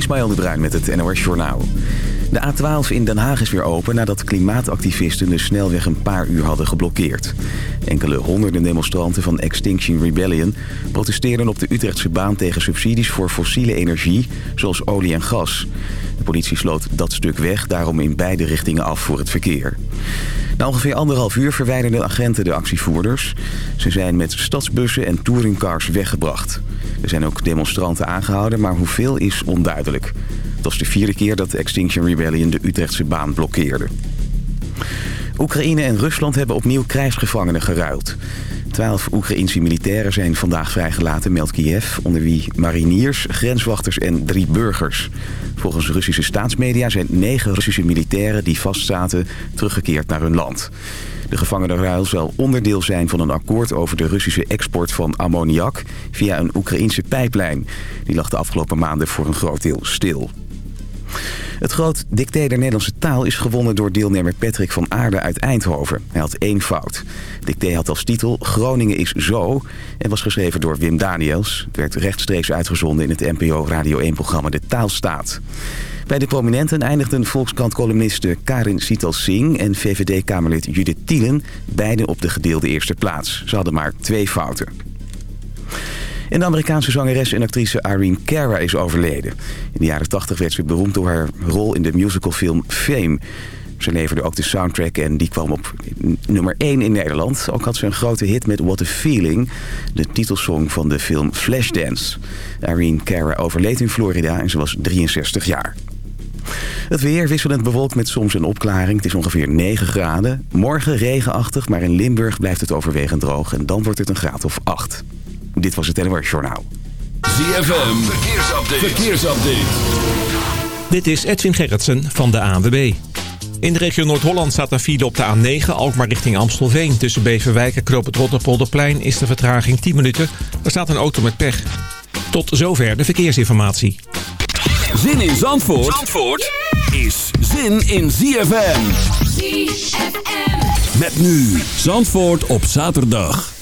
Ismaël de Bruin met het NOS Journaal. De A12 in Den Haag is weer open nadat klimaatactivisten de snelweg een paar uur hadden geblokkeerd. Enkele honderden demonstranten van Extinction Rebellion protesteerden op de Utrechtse baan tegen subsidies voor fossiele energie, zoals olie en gas. De politie sloot dat stuk weg, daarom in beide richtingen af voor het verkeer. Na ongeveer anderhalf uur verwijderden agenten de actievoerders. Ze zijn met stadsbussen en touringcars weggebracht. Er zijn ook demonstranten aangehouden, maar hoeveel is onduidelijk. Het was de vierde keer dat Extinction Rebellion de Utrechtse baan blokkeerde. Oekraïne en Rusland hebben opnieuw krijgsgevangenen geruild. Twaalf Oekraïnse militairen zijn vandaag vrijgelaten, meldt Kiev... onder wie mariniers, grenswachters en drie burgers. Volgens Russische staatsmedia zijn negen Russische militairen die vastzaten... teruggekeerd naar hun land. De gevangenenruil zal onderdeel zijn van een akkoord over de Russische export van ammoniak... via een Oekraïnse pijplijn. Die lag de afgelopen maanden voor een groot deel stil. Het groot dicté der Nederlandse taal is gewonnen door deelnemer Patrick van Aarde uit Eindhoven. Hij had één fout. dicté had als titel Groningen is zo en was geschreven door Wim Daniels. Het werd rechtstreeks uitgezonden in het NPO Radio 1-programma De Taalstaat. Bij de prominenten eindigden Volkskrant-columniste Karin Sital Singh en VVD-kamerlid Judith Tielen beide op de gedeelde eerste plaats. Ze hadden maar twee fouten. En de Amerikaanse zangeres en actrice Irene Cara is overleden. In de jaren 80 werd ze beroemd door haar rol in de musicalfilm Fame. Ze leverde ook de soundtrack en die kwam op nummer 1 in Nederland. Ook had ze een grote hit met What a Feeling, de titelsong van de film Flashdance. Irene Cara overleed in Florida en ze was 63 jaar. Het weer wisselend bewolkt met soms een opklaring. Het is ongeveer 9 graden. Morgen regenachtig, maar in Limburg blijft het overwegend droog. En dan wordt het een graad of 8. Dit was het NOS Journaal. ZFM, verkeersupdate. verkeersupdate. Dit is Edwin Gerritsen van de ANWB. In de regio Noord-Holland staat een file op de A9, Alkmaar richting Amstelveen. Tussen Beverwijk en Knoop het Rotterpolderplein is de vertraging 10 minuten. Er staat een auto met pech. Tot zover de verkeersinformatie. Zin in Zandvoort, Zandvoort is zin in ZFM. ZFM. Met nu Zandvoort op zaterdag.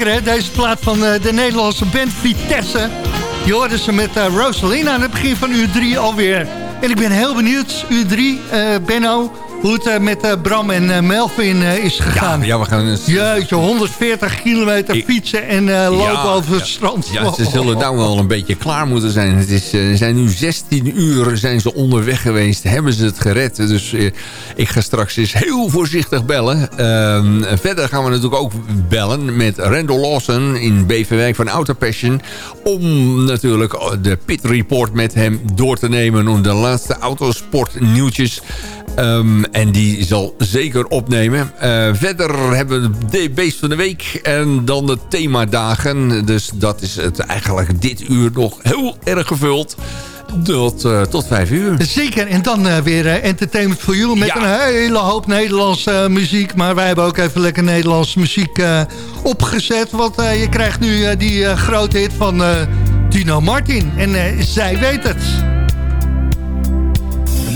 Deze plaat van uh, de Nederlandse band Vitesse. Je hoorde ze met uh, Rosalina aan het begin van uur 3 alweer. En ik ben heel benieuwd, uur 3, uh, Benno hoe het uh, met uh, Bram en uh, Melvin is gegaan. Ja, ja we gaan... Jeetje, 140 kilometer ik... fietsen en lopen ja, over het strand. Ja, ze zullen nou wel een beetje klaar moeten zijn. Het is, zijn nu 16 uur zijn ze onderweg geweest. Hebben ze het gered. Dus ik ga straks eens heel voorzichtig bellen. Ehm, verder gaan we natuurlijk ook bellen met Randall Lawson in Beverwijk van Autopassion. Om natuurlijk de pit report met hem door te nemen. Om de laatste autosport nieuwtjes Um, en die zal zeker opnemen. Uh, verder hebben we de beest van de week en dan de themadagen. Dus dat is het eigenlijk dit uur nog heel erg gevuld. Tot, uh, tot vijf uur. Zeker, en dan uh, weer uh, Entertainment for You met ja. een hele hoop Nederlandse muziek. Maar wij hebben ook even lekker Nederlandse muziek opgezet. Want je krijgt nu die grote hit van Dino Martin. En zij weet het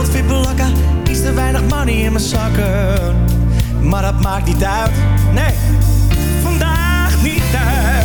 outfit belakka, iets te weinig money in mijn zakken. Maar dat maakt niet uit, nee, vandaag niet uit.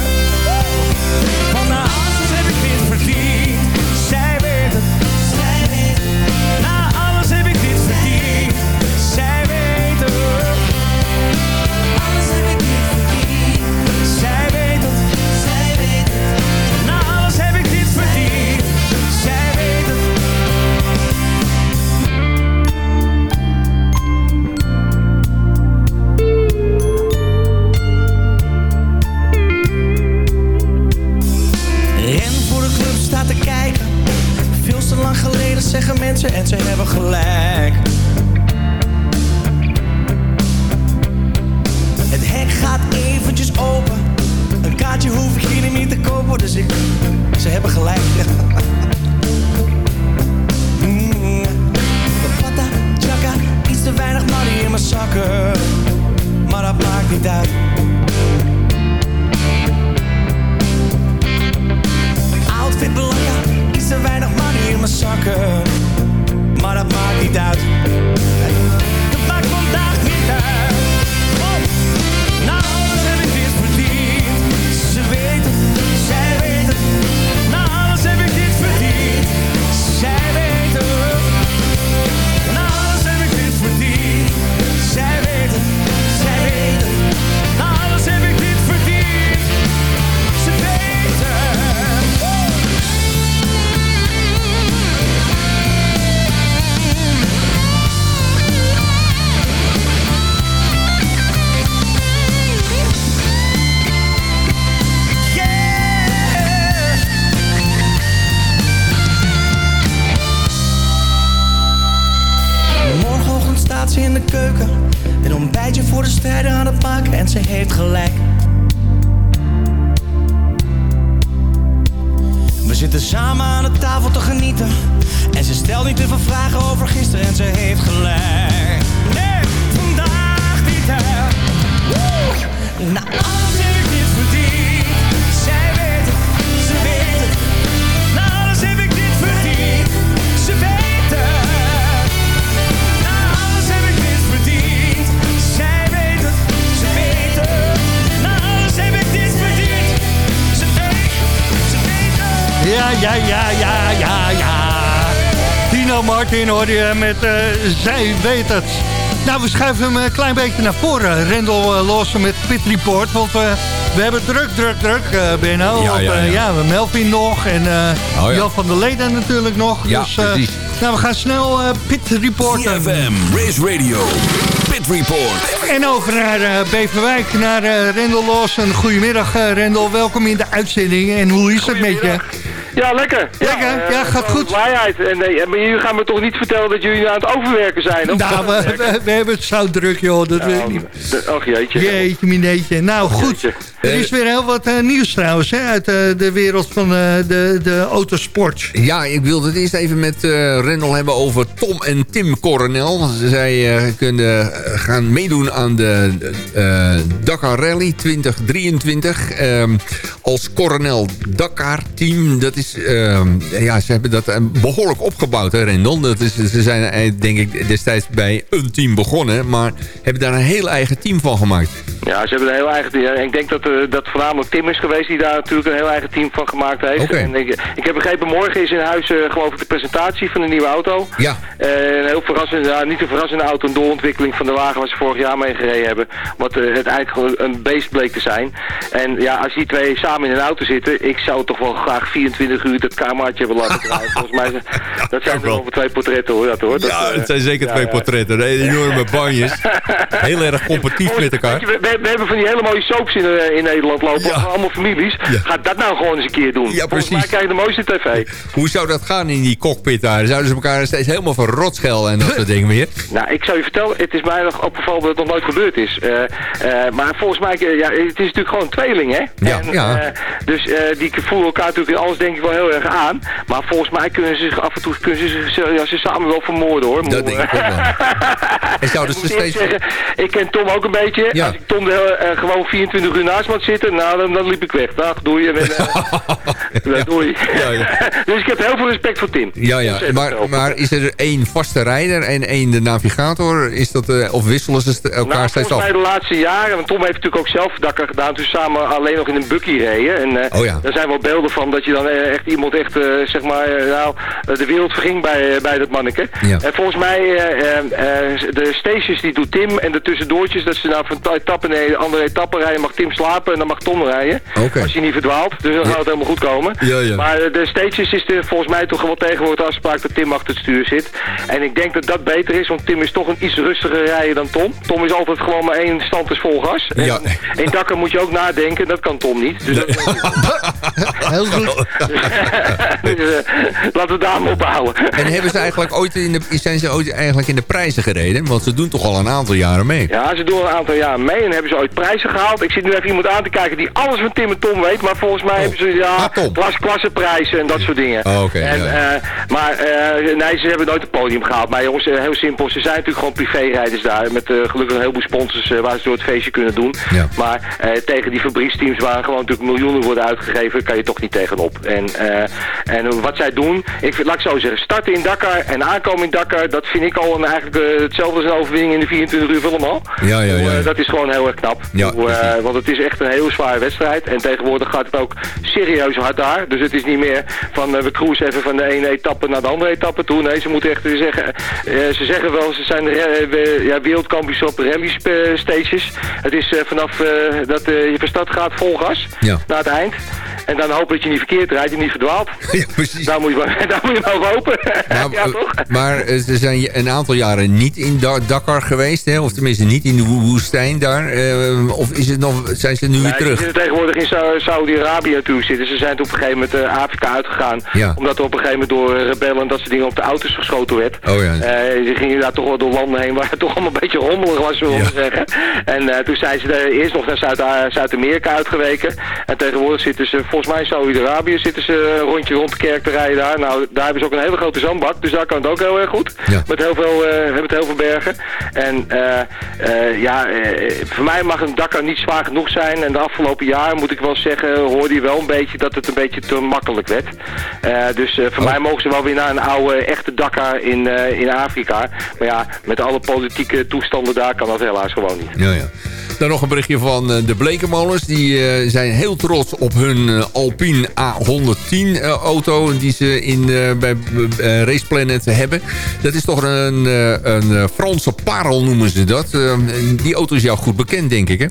Zitten samen aan de tafel te genieten. En ze stelt niet te veel vragen over gisteren en ze heeft gelijk. Nee, vandaag niet. Woe! Na alles heb ik Ja, ja, ja, ja, ja, ja. Dino Martin hoor je met uh, Zij weet het. Nou, we schuiven hem een klein beetje naar voren. Rendel uh, Lawson met Pit Report. Want uh, we hebben druk, druk, druk, uh, Benno. Ja, want, ja, ja. ja, we Melvin nog en ja. Jan van der Leden natuurlijk nog. Ja, dus precies. nou, we gaan snel Pit Reporten. CFM, Race Radio, Pit Report. En over naar Beverwijk, naar Rendel Lawson. Goedemiddag Rendel, welkom in de uitzending. En hoe is het met je? Ja, lekker. Lekker? eh, Ja, gaat gewoon goed. Blijheid. En, eh, maar jullie gaan me toch niet vertellen dat jullie aan het overwerken zijn? Of Nou, we, we, we hebben het zo druk, joh. Dat weet ik niet. Och jeetje. Jeetje, mineetje. Nou, goed. jeetje. Er is weer heel wat eh, nieuws trouwens, hè, uit eh, de wereld van eh, de, de autosport. Ja, ik wilde het eerst even met eh Rendel hebben over Tom en Tim Coronel. Zij eh, kunnen eh, gaan meedoen aan de eh, Dakar Rally 2023. Ehm, als Coronel Dakar team. Dat is, ehm, ja, ze hebben dat eh, behoorlijk opgebouwd, hè Rendel. Dat is, ze zijn eh, denk ik destijds bij een team begonnen. Maar hebben daar een heel eigen team van gemaakt. Ja, ze hebben een heel eigen team. Ik denk dat, eh, dat voornamelijk Tim is geweest die daar natuurlijk een heel eigen team van gemaakt heeft. Oké. En ik, ik heb begrepen, morgen is in huis eh, geloof ik de presentatie van de nieuwe auto. Ja. Een heel verrassend, ja, niet een verrassende auto, een doorontwikkeling van de wagen waar ze vorig jaar mee gereden hebben. Wat het eigenlijk een beest bleek te zijn. En ja, als die twee samen in een auto zitten, ik zou toch wel graag 24 dat kamertje willen laten draaien. Volgens mij, zijn- dat zijn er wel voor twee portretten hoor. Dat, hoor. Dat, ja, eh, het zijn zeker ja, twee ja. portretten. Enorme banjes. Heel erg competitief met elkaar. Je, We, hebben van die hele mooie soaps in, eh, in Nederland lopen, van allemaal families. Ga dat nou gewoon eens een keer doen. Ja, Volgens precies. mij krijg je de mooiste tv. Hoe zou dat gaan in die cockpit daar? Zouden ze elkaar steeds helemaal verrot schelden en dat soort dingen meer? Nou, ik zou je vertellen, het is mij nog opgevallen dat het nog nooit gebeurd is. Eh, maar volgens mij, ja, het is natuurlijk gewoon een tweeling, hè? Ja, En, ja. dus die voelen elkaar natuurlijk in alles denk ik wel heel erg aan. Maar volgens mij kunnen ze zich af en toe kunnen ze, zich, ja, ze samen wel vermoorden, hoor. Dat denk ik ook wel. Ik moet eerlijk steeds... zeggen, ik ken Tom ook een beetje. Ja. Als ik Tom de, eh, gewoon 24 uur naast me had zitten, nou, dan, dan liep ik weg. Dag, doei. En, eh. Ja, dus ik heb heel veel respect voor Tim. Ja, ja. Maar, maar is er één vaste rijder en één de navigator? Is dat, eh, of wisselen ze elkaar nou, steeds af? de laatste jaren, want Tom heeft natuurlijk ook zelf Dakar gedaan, toen samen alleen nog in een buggy reden. En Oh ja. daar zijn wel beelden van dat je dan echt iemand echt, eh, zeg maar, eh, nou, eh, de wereld verging bij, bij dat manneke. Ja. En volgens mij, eh, eh, eh, de stages die doet Tim en de tussendoortjes, dat ze nou van een etappe naar een andere etappe rijden, mag Tim slapen en dan mag Tom rijden. Als je niet verdwaalt, dus dan gaat het helemaal goed komen. Ja, ja. Maar de stages is er volgens mij toch wel tegenwoordig de afspraak dat Tim achter het stuur zit. En ik denk dat dat beter is, want Tim is toch een iets rustiger rijder dan Tom. Tom is altijd gewoon maar één stand is vol gas. En Ja. Moet je ook nadenken, dat kan Tom niet. Dus, dat- Heel goed. dus, laten we daar maar ophouden. En hebben ze eigenlijk ooit in de, zijn ze ooit eigenlijk in de prijzen gereden? Want ze doen toch al een aantal jaren mee. Ja, ze doen al een aantal jaar mee en hebben ze ooit prijzen gehaald. Ik zit nu even iemand aan te kijken die alles van Tim en Tom weet. Maar volgens mij hebben ze ja, Ah, Tom. klas, klasseprijzen en dat soort dingen. Oh, oké, en, ja. eh, maar eh, nee, ze hebben nooit een podium gehaald. Maar jongens, eh, heel simpel. Ze zijn natuurlijk gewoon privérijders daar. Met gelukkig een heleboel sponsors waar ze door het feestje kunnen doen. Ja. Maar tegen die fabrieksteams waar gewoon natuurlijk miljoenen worden uitgegeven, kan je toch niet tegenop. En, eh, en wat zij doen, ik laat ik zo zeggen, starten in Dakar en aankomen in Dakar, dat vind ik al een, eigenlijk eh, hetzelfde als een overwinning in de 24 uur film al. Ja, ja, ja, eh, ja. Dat is gewoon heel erg knap. Ja, want het is echt een heel zware wedstrijd. En tegenwoordig gaat het ook serieus hard daar. Dus het is niet meer van we cruisen even van de ene etappe naar de andere etappe toe. Nee, ze moeten echt zeggen, ze zeggen wel, ze zijn ja, wereldkampioens op rally stages. Het is vanaf dat je van start gaat vol gas Ja. naar het eind. En dan hopen dat je niet verkeerd rijdt niet verdwaalt. Ja, precies. Daar moet je, maar- daar moet je maar hopen. Maar, ja, eh, toch? maar eh, ze zijn een aantal jaren niet in Da- Dakar geweest, hè? of tenminste niet in de wo- woestijn daar. eh, of is het nog, zijn ze nu weer terug? Ze zitten tegenwoordig in Sa- Saudi-Arabië natuurlijk zitten. Ze zijn toen op een gegeven moment uh, Afrika uitgegaan. Ja. Omdat er op een gegeven moment door eh, rebellen en dat soort dingen op de auto's geschoten werd. Oh ja. Eh, ze gingen daar toch wel door landen heen waar het toch allemaal een beetje rommelig was, zullen we Ja. zeggen. En eh, toen zijn ze er eerst nog naar Zuid- eh, Zuid-Amerika uitgeweken. En tegenwoordig zitten ze, volgens mij in Saudi-Arabië, zitten een rondje rond de kerk te rijden daar. Nou, daar hebben ze ook een hele grote zandbak, dus daar kan het ook heel erg goed. Ja. Met heel veel, eh, met heel veel bergen. En eh, eh, ja, eh, voor mij mag een Dakar niet zwaar genoeg zijn. En de afgelopen jaren, moet ik wel zeggen, hoorde je wel een beetje dat het een beetje te makkelijk werd. Eh, dus eh, voor Oh. mij mogen ze wel weer naar een oude, echte Dakar in, eh, in Afrika. Maar ja, met alle politieke toestanden daar kan dat helaas gewoon niet. Ja, ja. Dan nog een berichtje van eh, de Blekenmolens. Die eh, zijn heel trots op hun eh, Alpine A110 eh, auto die ze in, bij Race Planet hebben. Dat is toch een, een Franse parel noemen ze dat. Die auto is jou goed bekend denk ik hè?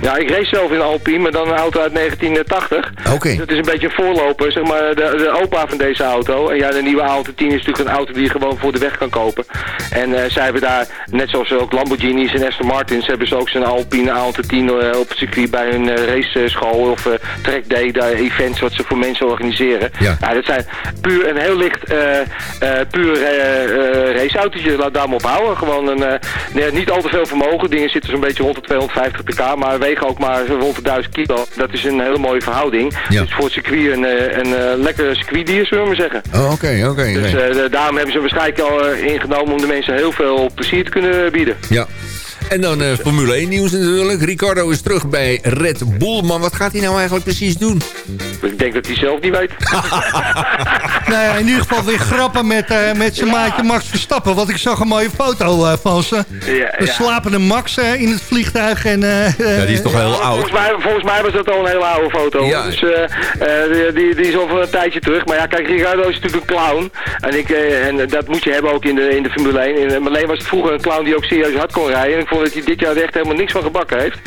Ja, ik race zelf in een Alpine, maar dan een auto uit 1980. Oké. Het is een beetje een voorloper, zeg maar, de, de opa van deze auto. En ja, de nieuwe Alpine 10 is natuurlijk een auto die je gewoon voor de weg kan kopen. En eh, zij hebben daar, net zoals ook Lamborghinis en Aston Martins, hebben ze ook zo'n Alpine Auto 10 eh, op het circuit bij hun eh, raceschool of track day, daar events wat ze voor mensen organiseren. Ja. dat zijn puur een heel licht, puur raceautootje, laat daar maar op houden. Gewoon een, niet al te veel vermogen, dingen zitten zo'n beetje rond de 250 pk, maar wegen ook maar rond de 1000 kilo. Dat is een hele mooie verhouding. Ja. Dus voor het circuit een, eh, een, eh, lekker circuitdier, zullen we maar zeggen. Oh, oké, oké. Dus oké. eh, daarom hebben ze waarschijnlijk al ingenomen om de mensen heel veel plezier te kunnen bieden. Ja. En dan eh, Formule 1 nieuws natuurlijk. Ricardo is terug bij Red Bull. Maar wat gaat hij nou eigenlijk precies doen? Ik denk dat hij zelf niet weet. Nou ja, in ieder geval weer grappen met, eh, met zijn maatje Max Verstappen. Want ik zag een mooie foto eh, van ze. Ja, De ja. slapende Max in het vliegtuig. En, eh, Ja, die is toch heel oud. Volgens mij, volgens mij was dat al een hele oude foto. Ja. Dus eh, eh, die, die, die is al een tijdje terug. Maar ja, kijk, Ricardo is natuurlijk een clown. En, ik, en dat moet je hebben ook in de, in de Formule 1. In, maar alleen was het vroeger een clown die ook serieus hard kon rijden. En ik dat hij dit jaar echt helemaal niks van gebakken heeft.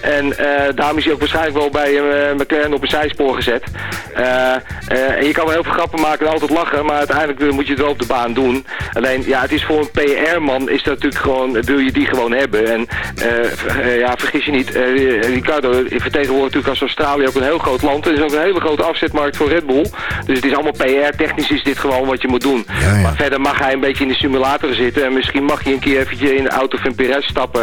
En eh, daarom is hij ook waarschijnlijk wel bij uh, McLaren op een zijspoor gezet. Eh, eh, en je kan wel heel veel grappen maken en altijd lachen. Maar uiteindelijk eh, moet je het wel op de baan doen. Alleen, ja, het is voor een PR-man is dat natuurlijk gewoon, wil je die gewoon hebben. En eh, eh, ja, vergis je niet, eh, Ricardo vertegenwoordigt natuurlijk als Australië ook een heel groot land. Het is ook een hele grote afzetmarkt voor Red Bull. Dus het is allemaal PR, technisch is dit gewoon wat je moet doen. Ja, ja. Maar verder mag hij een beetje in de simulator zitten. En misschien mag hij een keer eventjes in de auto van Perez stappen.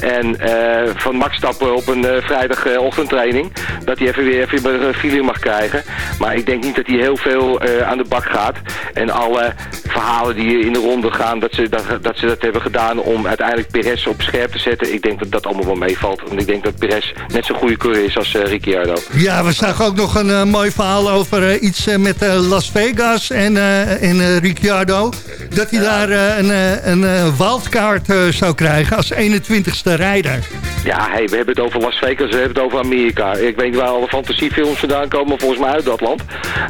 En eh, van Max stappen op een eh, vrijdagochtendtraining. Dat hij even weer even een feeling mag krijgen. Maar ik denk niet dat hij heel veel eh, aan de bak gaat. En alle verhalen die in de ronde gaan, dat ze dat, dat ze dat hebben gedaan om uiteindelijk Perez op scherp te zetten. Ik denk dat dat allemaal wel meevalt. Want ik denk dat Perez net zo'n goede coureur is als Ricciardo. Ja, we zagen ook nog een mooi verhaal over iets met Las Vegas en, en Ricciardo. Dat hij daar een, een eh, zou krijgen als 21ste rijder. Ja, hey, we hebben het over Las Vegas, we hebben het over Amerika. Ik weet niet waar alle fantasiefilms vandaan komen, volgens mij uit dat land.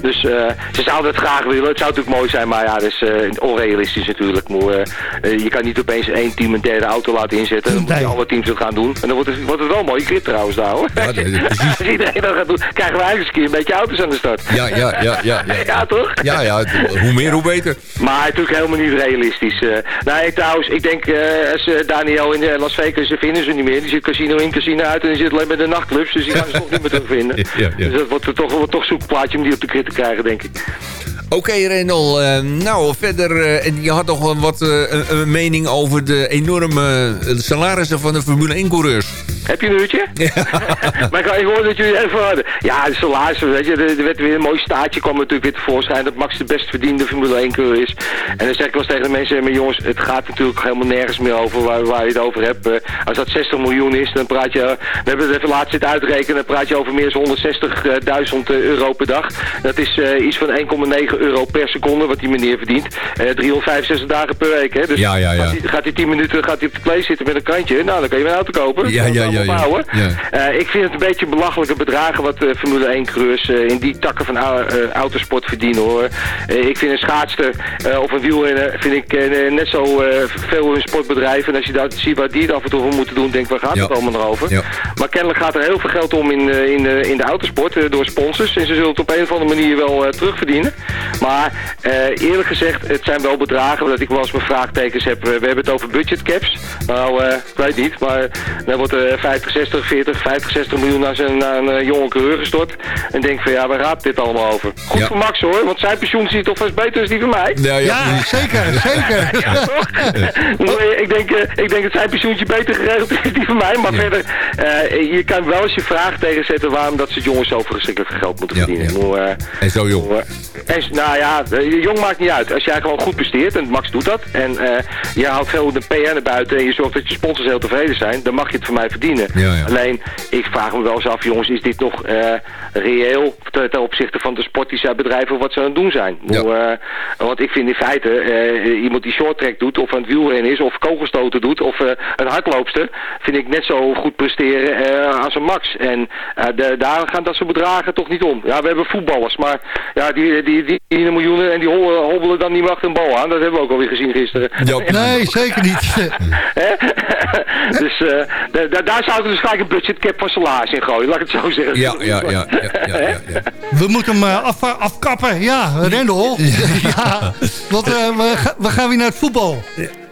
Dus eh, ze zouden het graag willen. Het zou natuurlijk mooi zijn, maar ja, dat is eh, onrealistisch natuurlijk. Maar, eh, je kan niet opeens één team een derde auto laten inzetten. Dan moeten Nee. alle teams het gaan doen. En dan wordt het, wordt het wel een mooie grip trouwens daar hoor. Ja, nee. Als iedereen dat gaat doen, krijgen we eigenlijk eens een keer een beetje auto's aan de start. Ja, ja, ja, ja. Ja, Ja, toch? ja, ja hoe meer, hoe beter. Maar natuurlijk helemaal niet realistisch. nee, trouwens, ik denk, eh, als Daniel in eh, Las Vegas, ze vinden ze niet meer. Die zit casino in, casino uit en die zit alleen bij de nachtclubs. Dus die gaan ze toch niet meer terugvinden. Ja, ja. Dus dat wordt er toch, wordt toch zoekplaatje om die op de krit te krijgen, denk ik. Oké, Renol. eh, nou, verder... eh, en je had nog wel wat eh, een, een mening over de enorme salarissen van de Formule 1-coureurs. Heb je een uurtje? maar ik, ik hoorde dat jullie even hadden. Ja, de salarissen, weet je, er, er werd weer een mooi staartje kwam natuurlijk weer tevoorschijn dat Max de best verdiende Formule 1 coureur is. En dan zeg ik wel eens tegen de mensen, maar jongens, het gaat natuurlijk helemaal nergens meer over waar, waar je het over hebt. Als dat 60 miljoen is, dan praat je, we hebben het even laatst zitten uitrekenen, dan praat je over meer dan 160.000 euro per dag. Dat is iets van 1,9 euro per seconde wat die meneer verdient. Eh 365 dagen per week, hè. Dus Ja, ja, ja. Gaat, hij, gaat hij 10 minuten gaat hij op de play zitten met een kantje, nou dan kan je een auto kopen. Ja, ja, ja, ja. Opbouwen. Ja. Eh, ik vind het een beetje belachelijke bedragen wat eh, Formule 1 coureurs eh, in die takken van au- autosport verdienen hoor. Ik vind een schaatster of een wielrenner vind ik net zo veel een sportbedrijf. En als je dat ziet waar die het af en toe voor moeten doen, denk ik waar gaat het allemaal nog over? Ja. Maar kennelijk gaat er heel veel geld om in, in, de, in de autosport door sponsors. En ze zullen het op een of andere manier wel terugverdienen. Maar eh, eerlijk gezegd, het zijn wel bedragen dat ik wel eens mijn vraagtekens heb. We hebben het over budgetcaps. Nou, eh, ik weet niet, maar dan wordt er 50, 60, 40, 50, 60 miljoen naar, zijn, naar een eh, jonge coureur gestort. En denk van ja, waar gaat dit allemaal over? Goed Ja. voor Max hoor, want zijn pensioen ziet toch vast beter dan die van mij. Ja, ja, zeker, zeker. Ik, denk, eh, ik denk dat zijn pensioentje beter geregeld is dan die van mij. Maar Ja. verder, eh, je kan wel eens je vraag tegenzetten waarom dat soort jongens zo verschrikkelijk veel geld moeten verdienen. ja. En zo jong. en, nou ja, eh, jong maakt niet uit. Als jij gewoon goed presteert, en Max doet dat, en eh, je haalt veel de PR naar buiten en je zorgt dat je sponsors heel tevreden zijn, dan mag je het van mij verdienen. Ja, ja. Alleen, ik vraag me wel eens af, jongens, is dit nog eh, reëel ten, ten opzichte van de sport die zij bedrijven of wat ze aan het doen zijn? Ja. Want ik vind in feite, iemand die short track doet, of aan het wielrennen is, of kogelstoten doet, of een hardloopster, vind ik net zo goed presteren als een Max. En de, daar gaan dat soort bedragen toch niet om. Ja, we hebben voetballers, maar ja, die, die, die, de miljoenen en die hobbelen, hobbelen dan niet meer achter een bal aan. Dat hebben we ook alweer gezien gisteren. Nee, zeker niet. Hè? Dus eh, da- da- daar zouden we dus gelijk een budgetcap van salaris in gooien, laat ik het zo zeggen. Ja, ja, ja, ja, ja, ja, ja. We moeten hem eh, af, afkappen. Ja, Rendel. Ja. Want eh, we, ga- we gaan weer naar het voetbal.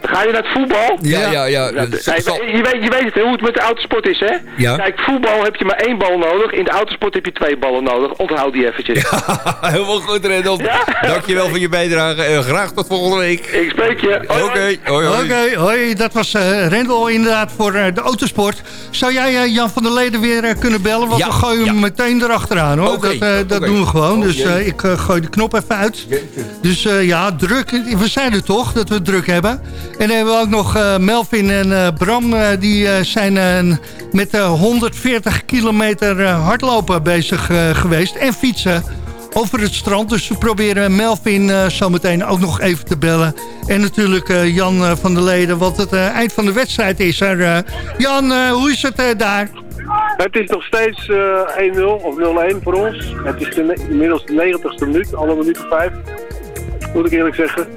Ga je naar het voetbal? Ja, ja, ja. Ja, je, weet, je weet het, hè, hoe het met de autosport is, hè? Ja. Kijk, voetbal heb je maar één bal nodig. In de autosport heb je twee ballen nodig. Onthoud die eventjes. Helemaal goed, Rendel. Ja. Dankjewel voor je bijdrage. en graag tot volgende week. Ik spreek je. Oké, Hoi, hoi. Oké, hoi, dat was eh Rendel inderdaad voor eh, de autosport. Zou jij eh, Jan van der Leden weer eh, kunnen bellen? Want Ja, we gooien hem ja. meteen erachteraan hoor. Oké, dat eh, doen we gewoon. Oh, dus eh, ik eh, gooi de knop even uit. Dus eh, ja, druk. We zeiden toch dat we druk hebben. En dan hebben we ook nog eh, Melvin en eh, Bram. eh, die zijn met eh, 140 kilometer hardlopen bezig geweest. En fietsen over het strand. Dus we proberen Melvin eh, zometeen ook nog even te bellen. En natuurlijk Jan van der Leden, want het eind van de wedstrijd is er. Jan, hoe is het daar? Het is nog steeds eh 1-0 of 0-1 voor ons. Het is inmiddels de 90ste minuut, alle minuten 5. Moet ik eerlijk zeggen.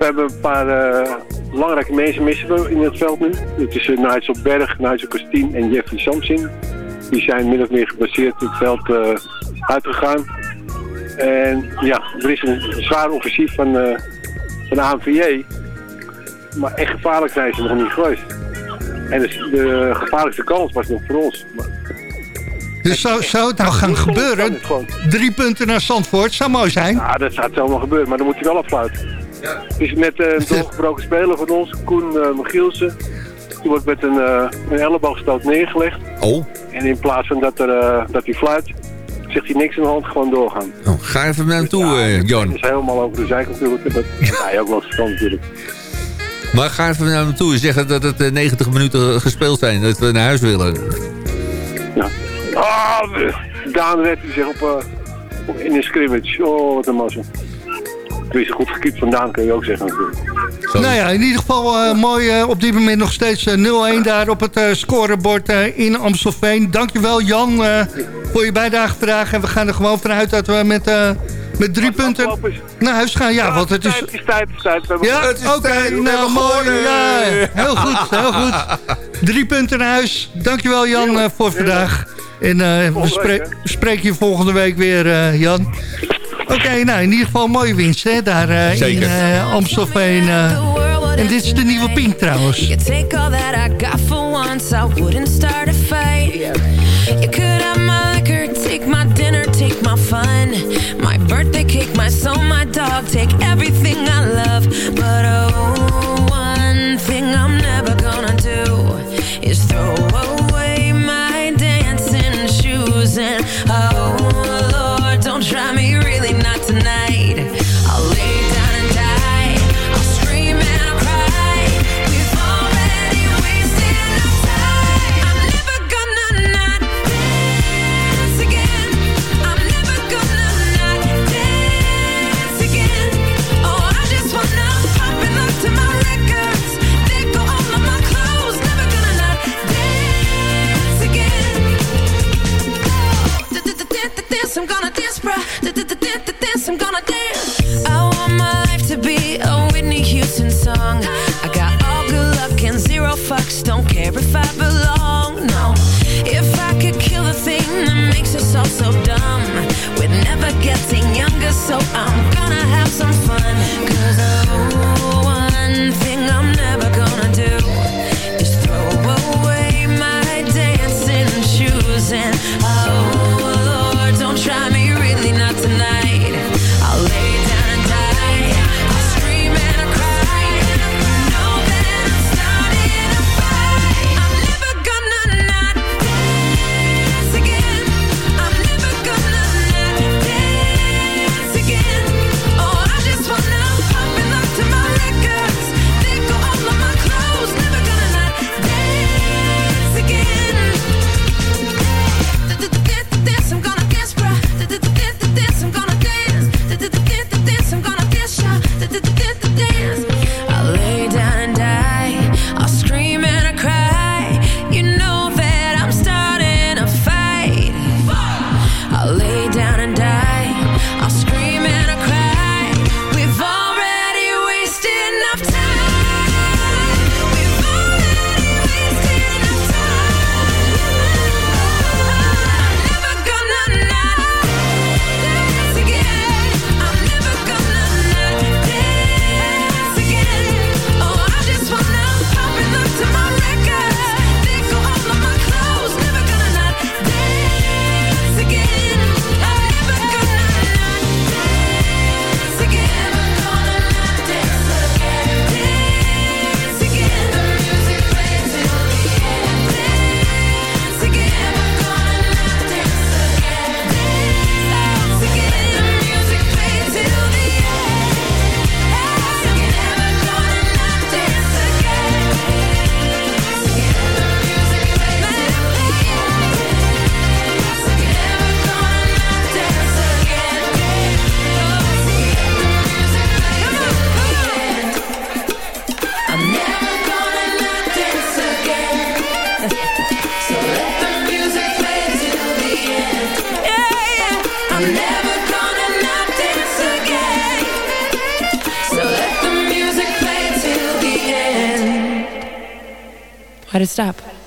We hebben een paar eh, belangrijke mensen missen we in het veld nu. Het is uh, Nigel Berg, Nigel Kastien en Jeffrey Samsin. Die zijn min of meer gebaseerd het veld eh, uitgegaan. En ja, er is een zwaar offensief van, eh van de ANVJ. Maar echt gevaarlijk zijn ze nog niet geweest. En dus de gevaarlijkste kans was nog voor ons. Dus zou, zou het nou gaan gebeuren? Drie punten naar Zandvoort, zou mooi zijn. Ja, dat gaat allemaal gebeuren, maar dan moet hij wel afsluiten. Het is net eh, een doorgebroken speler van ons, Koen uh, Michielsen. Die wordt met een, eh een elleboogstoot neergelegd. Oh, En in plaats van dat, er, dat hij fluit, zegt hij niks aan de hand, gewoon doorgaan. oh, ga even naar hem toe, eh, Dat Jan. is helemaal over de zijkant natuurlijk. Dat ja, hij ook wel verstand natuurlijk. Maar ga even naar hem toe en zeg dat het eh, 90 minuten gespeeld zijn. Dat we naar huis willen. Ja. Ah, Daan redt zich op, in een scrimmage. Oh, wat een mazzel. Toen is goed gekiept vandaan, kun je ook zeggen natuurlijk. Nou ja, in ieder geval eh, mooi eh, op dit moment nog steeds eh, 0-1 daar op het eh, scorebord eh, in Amstelveen. Dankjewel Jan eh, voor je bijdrage vandaag. En we gaan er gewoon vanuit dat we met, eh, met drie punten naar huis gaan. Ja, want het is... tijd, het is tijd, het is tijd. We hebben- Ja, Het is oké, nou mooi. Ja, heel goed, heel goed. Drie punten naar huis. Dankjewel Jan eh, voor vandaag. En eh, we spreken je volgende week weer, eh, Jan. Oké, nou in ieder geval een mooie winst hè, daar eh, in Zeker. eh, Amstelveen. eh. en dit is de nieuwe Pink trouwens. You take all that I got for once, I wouldn't start a fight. You could have my liquor, take my dinner, take my fun. My birthday cake, my soul, my dog, take everything I love. But oh, one thing I'm never gonna do is throw away my dancing shoes. And oh, Lord, so dumb. We're never getting younger, so I'm Why did it stop?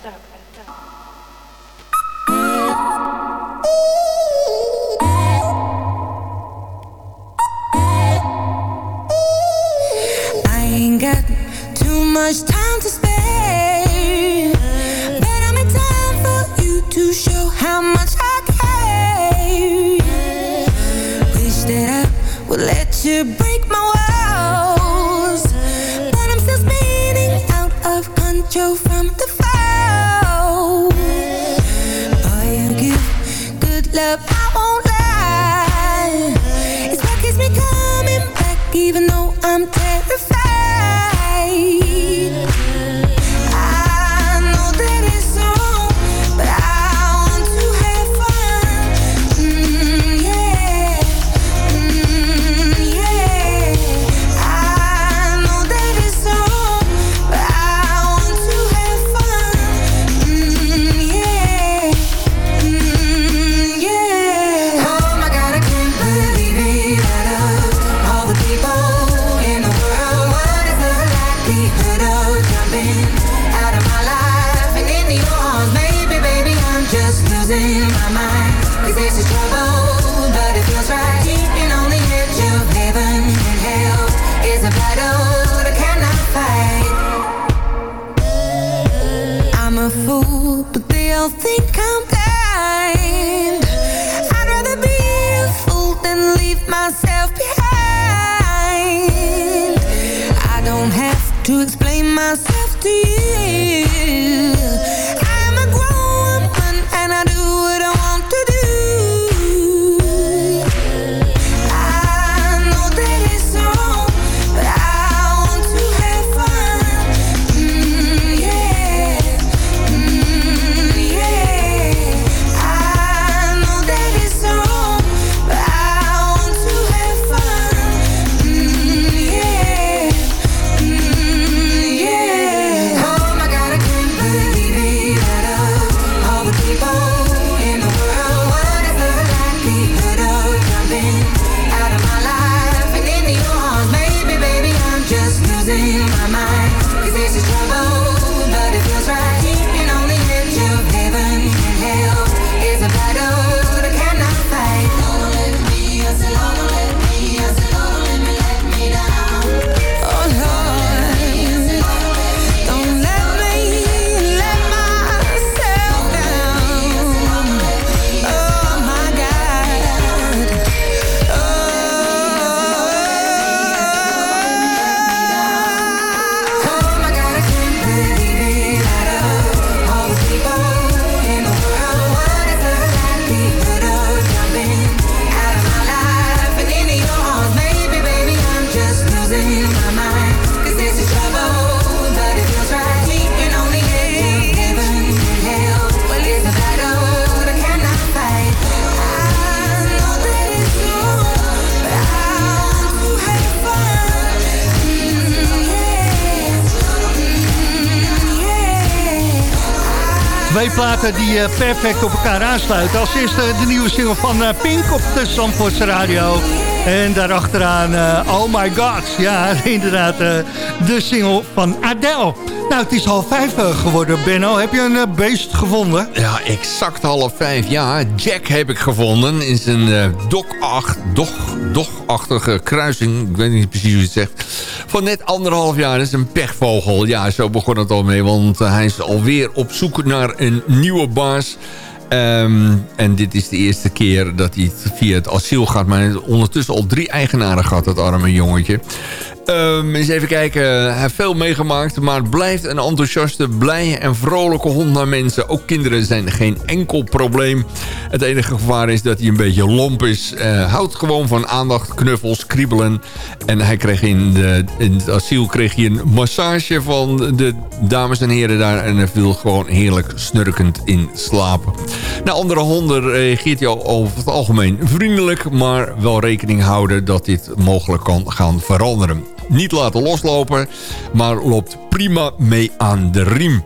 Die eh, perfect op elkaar aansluiten. Als eerste de nieuwe single van eh, Pink op de Zandvoortse Radio. En daarachteraan eh, Oh My God. Ja, inderdaad, de single van Adele. Nou, het is half vijf eh, geworden, Benno. Heb je een eh, beest gevonden? Ja, exact half vijf. Ja, Jack heb ik gevonden. In zijn uh, dog-achtige dog, dog kruising. Ik weet niet precies hoe je het zegt. Van net anderhalf jaar. Is een pechvogel. Ja, zo begon het al mee. Want hij is alweer op zoek naar een nieuwe baas. Um, en dit is de eerste keer dat hij via het asiel gaat. Maar ondertussen al drie eigenaren gehad, dat arme jongetje. Um, eens even kijken. Hij heeft veel meegemaakt, maar blijft een enthousiaste, blije en vrolijke hond naar mensen. Ook kinderen zijn geen enkel probleem. Het enige gevaar is dat hij een beetje lomp is. Uh, houdt gewoon van aandacht, knuffels, kriebelen. En hij kreeg in, de, in het asiel kreeg hij een massage van de dames en heren daar. En hij viel gewoon heerlijk snurkend in slaap. Naar andere honden reageert hij over het algemeen vriendelijk. Maar wel rekening houden dat dit mogelijk kan gaan veranderen niet laten loslopen, maar loopt prima mee aan de riem.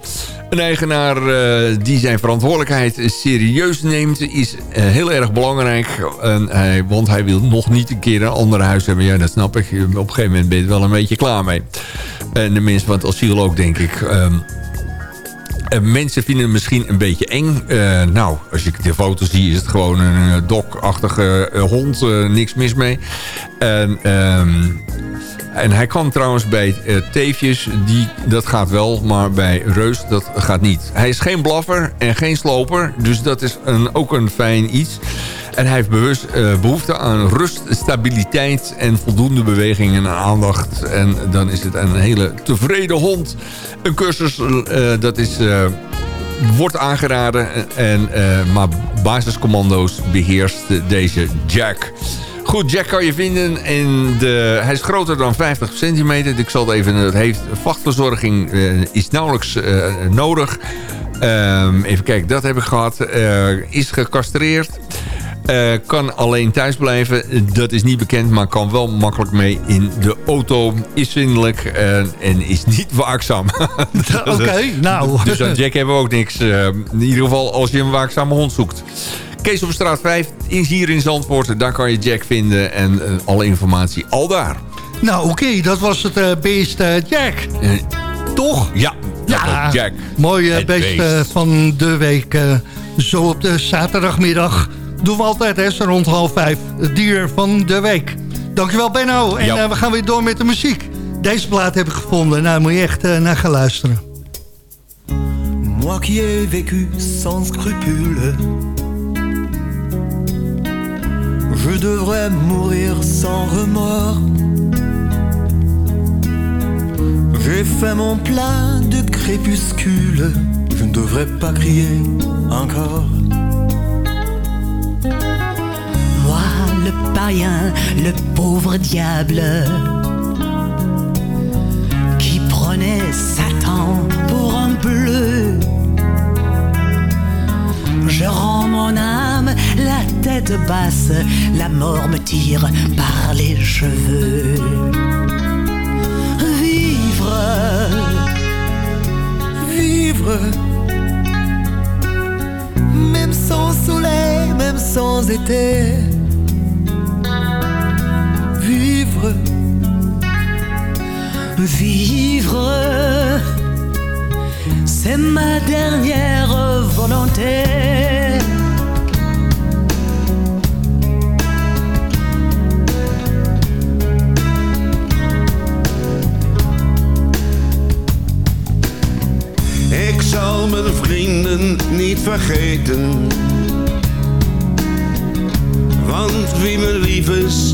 Een eigenaar uh, die zijn verantwoordelijkheid serieus neemt... is uh, heel erg belangrijk. Uh, hij, want hij wil nog niet een keer een ander huis hebben. Ja, dat snap ik. Op een gegeven moment ben je er wel een beetje klaar mee. En de van het asiel ook, denk ik. Um, Eh, mensen vinden het misschien een beetje eng. Eh, nou, als ik de foto zie is het gewoon een eh, dokachtige eh, hond. niks mis mee. En... ehm, en hij kan trouwens bij eh, teefjes, die, dat gaat wel, maar bij reus, dat gaat niet. Hij is geen blaffer en geen sloper, dus dat is een, ook een fijn iets. En hij heeft bewust eh, behoefte aan rust, stabiliteit en voldoende beweging en aandacht. En dan is het een hele tevreden hond. Een cursus, eh, dat is... eh, wordt aangeraden, en, maar basiscommando's beheerst deze Jack. Goed, Jack kan je vinden. En de, hij is groter dan 50 centimeter. Ik zal het even... Het heeft vachtverzorging is nauwelijks nodig. Ehm, even kijken, dat heb ik gehad. Eh, is gecastreerd. Eh, kan alleen thuis blijven. Dat is niet bekend, maar kan wel makkelijk mee in de auto. Is vriendelijk eh, en is niet waakzaam. Oké, nou. Dus aan Jack hebben we ook niks. eh, in ieder geval als je een waakzame hond zoekt. Kees op straat 5 is hier in Zandvoort. Daar kan je Jack vinden en alle informatie al daar. Nou, oké, dat was het beest Jack. Toch? ja, Ja, Jack. Mooi beest, beest. van de week. zo op de zaterdagmiddag doen we altijd, hè, zo rond half vijf. Het dier van de week. Dankjewel, Benno. En Ja. eh, we gaan weer door met de muziek. Deze plaat heb ik gevonden. Nou, moet je echt eh, naar gaan luisteren. Moi qui ai vécu sans scrupule, je devrais mourir sans remords. J'ai fait mon plein de crépuscule, je ne devrais pas crier encore. Le païen, le pauvre diable, qui prenait Satan pour un bleu. Je rends mon âme la tête basse, la mort me tire par les cheveux. Vivre, Vivre, même sans soleil, même sans été. Vivre, vivre, c'est ma dernière volonté. Ik zal mijn vrienden niet vergeten. Want wie me lief is,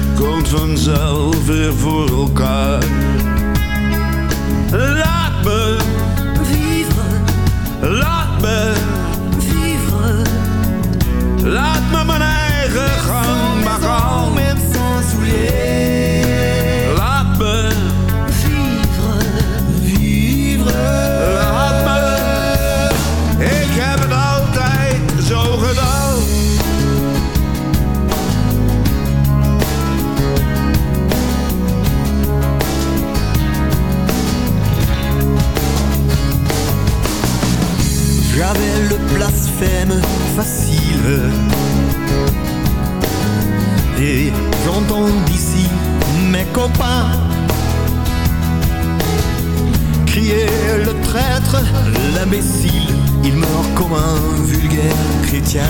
komt vanzelf weer voor elkaar. Laat me Vivre, Laat me, vivre, laat me mijn eigen gang blasphème facile. Et j'entends d'ici mes copains crier le traître, l'imbécile. Il meurt comme un vulgaire chrétien.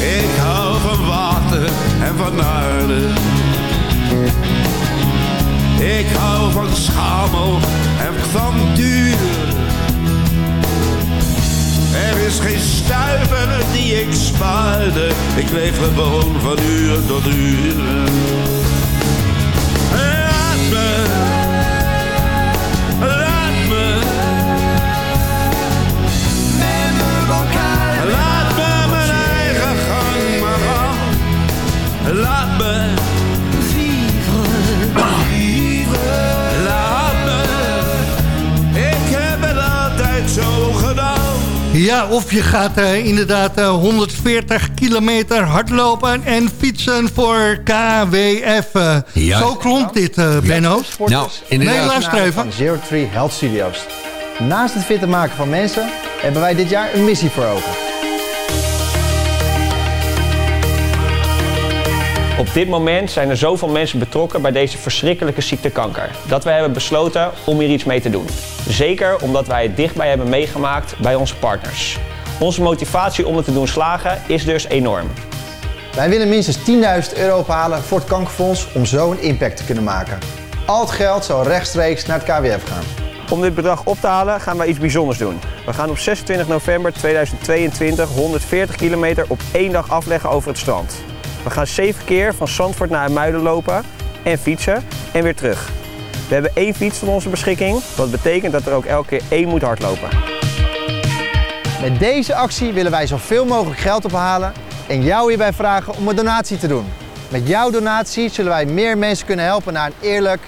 Ik hou van water en van aarde. Ik hou van schamel en van duur. Is geen stuiver die ik spaarde. Ik leef gewoon van uur tot uur. Ja, of je gaat eh, inderdaad eh, 140 kilometer hardlopen en fietsen voor KWF. eh. Ja. Zo klonk dit, eh Benno. Nou, inderdaad. Nee, luister even. Van Zero Tree Health Studios. Naast het fitter maken van mensen hebben wij dit jaar een missie voor ogen. Op dit moment zijn er zoveel mensen betrokken bij deze verschrikkelijke ziekte kanker. Dat wij hebben besloten om hier iets mee te doen. Zeker omdat wij het dichtbij hebben meegemaakt bij onze partners. Onze motivatie om het te doen slagen is dus enorm. Wij willen minstens 10.000 euro ophalen voor het kankerfonds om zo een impact te kunnen maken. Al het geld zal rechtstreeks naar het KWF gaan. Om dit bedrag op te halen gaan wij iets bijzonders doen. We gaan op 26 november 2022 140 kilometer op één dag afleggen over het strand. We gaan zeven keer van Zandvoort naar Muiden lopen en fietsen en weer terug. We hebben één fiets tot onze beschikking, wat betekent dat er ook elke keer één moet hardlopen. Met deze actie willen wij zoveel mogelijk geld ophalen en jou hierbij vragen om een donatie te doen. Met jouw donatie zullen wij meer mensen kunnen helpen naar een eerlijk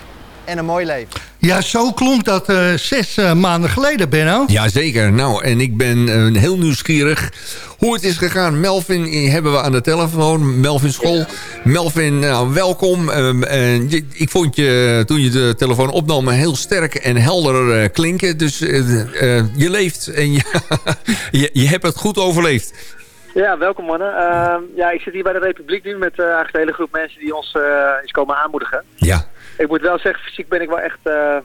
en een mooi leven. Ja, zo klonk dat eh, zes eh, maanden geleden, Benno. Jazeker. Nou, en ik ben eh, heel nieuwsgierig hoe het is gegaan. Melvin hebben we aan de telefoon. Melvin School. Melvin, nou, welkom. Ehm, je- ik vond je, toen je de telefoon opnam, heel sterk en helder klinken. Dus je leeft en je, je, je hebt het goed overleefd. Ja, welkom mannen. Ehm, ja, ik zit hier bij de Republiek nu met eigenlijk een hele groep mensen die ons eh eens komen aanmoedigen. Ja. Ik moet wel zeggen, fysiek ben ik wel echt eh,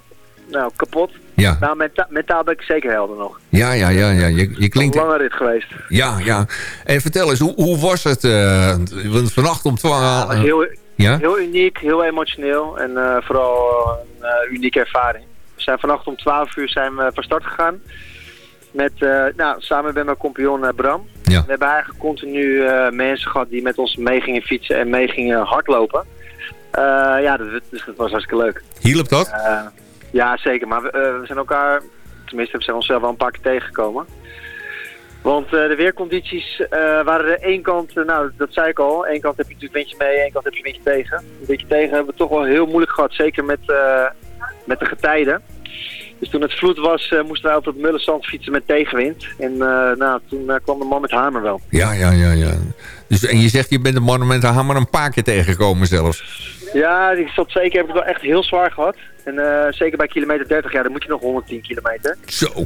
nou, kapot. Ja. Nou, menta mentaal ben ik zeker helder nog. Ja, ja, ja, ja. Je, je klinkt... Een lange rit geweest. Ja, ja. En vertel eens, hoe, hoe was het? eh, want vannacht om 12... Het was heel, Ja? heel uniek, heel emotioneel en eh, vooral een unieke ervaring. We zijn vannacht om 12 uur zijn we van start gegaan. Met, nou, samen met mijn compagnon Bram. Ja. We hebben eigenlijk continu mensen gehad die met ons mee gingen fietsen en mee gingen hardlopen. Eh, ja, dat, dus dat was hartstikke leuk. Hielp dat? Eh, ja, zeker. Maar we, eh, we zijn elkaar, tenminste we zijn onszelf wel een paar keer tegengekomen. Want de weercondities waren er één kant, nou dat zei ik al, één kant heb je natuurlijk windje mee, één kant heb je windje tegen. Een windje tegen hebben we toch wel heel moeilijk gehad, zeker met, met de getijden. Dus toen het vloed was, moesten wij altijd op Mullensand fietsen met tegenwind. En nou, toen kwam de man met hamer wel. Ja, ja, ja, ja. Dus, en je zegt, je bent de monument Hamer een paar keer tegengekomen zelfs. Ja, die zat zeker, heb ik het wel echt heel zwaar gehad. En eh, zeker bij kilometer 30, ja, dan moet je nog 110 kilometer. Zo.